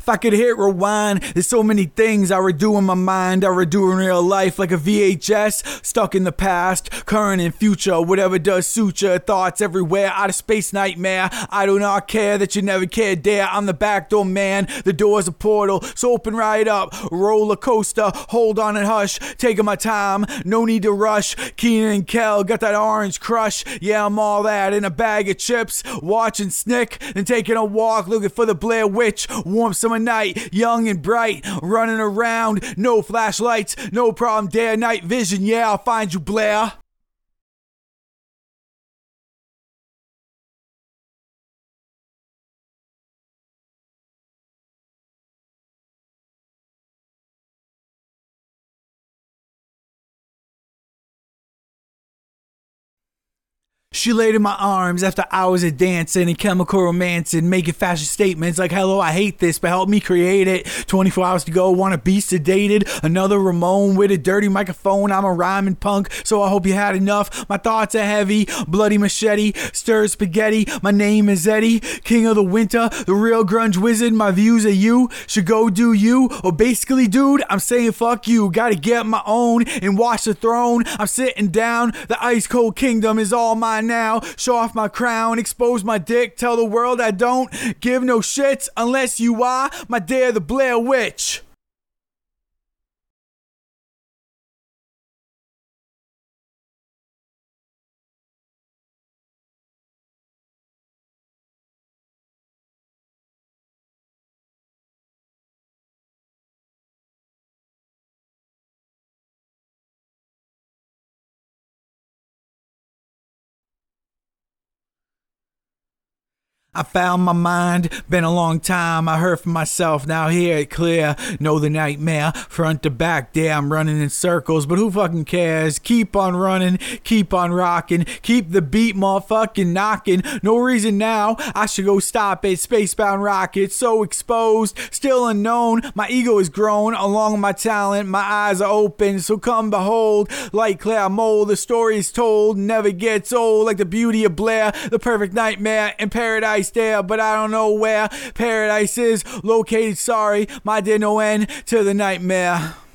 If I could hit rewind, there's so many things I would do in my mind, I would do in real life, like a VHS, stuck in the past, current and future, whatever does suit your thoughts everywhere, out of space nightmare. I do not care that you never cared there. I'm the backdoor man, the door's a portal, so open right up, roller coaster, hold on and hush, taking my time, no need to rush. Keenan and Kel got that orange crush, yeah, I'm all that in a bag of chips, watching Snick and taking a walk, looking for the Blair Witch, warm summer night, young and bright, running around, no flashlights, no problem, day or night vision, yeah, I'll find you, Blair. She laid in my arms after hours of dancing and chemical romancing, making fashion statements like, hello, I hate this, but help me create it. 24 hours to go, wanna be sedated. Another Ramone with a dirty microphone. I'm a rhyming punk, so I hope you had enough. My thoughts are heavy, bloody machete, stir spaghetti. My name is Eddie, king of the winter, the real grunge wizard. My views are you, should go do you. Or basically, dude, I'm saying fuck you. Gotta get my own and watch the throne. I'm sitting down, the ice cold kingdom is all mine now. Show off my crown, expose my dick, tell the world I don't give no shits unless you are my dear the Blair Witch. I found my mind, been a long time. I heard from myself, now hear it clear. Know the nightmare, front to back. I'm running in circles, but who fucking cares? Keep on running, keep on rocking, keep the beat motherfucking knocking. No reason now, I should go stop it. Spacebound rocket, so exposed, still unknown. My ego is grown along with my talent. My eyes are open, so come behold. Like Claire Mole, the story is told, never gets old. Like the beauty of Blair, the perfect nightmare in paradise there, but I don't know where paradise is located. Sorry, my dear, no end to the nightmare.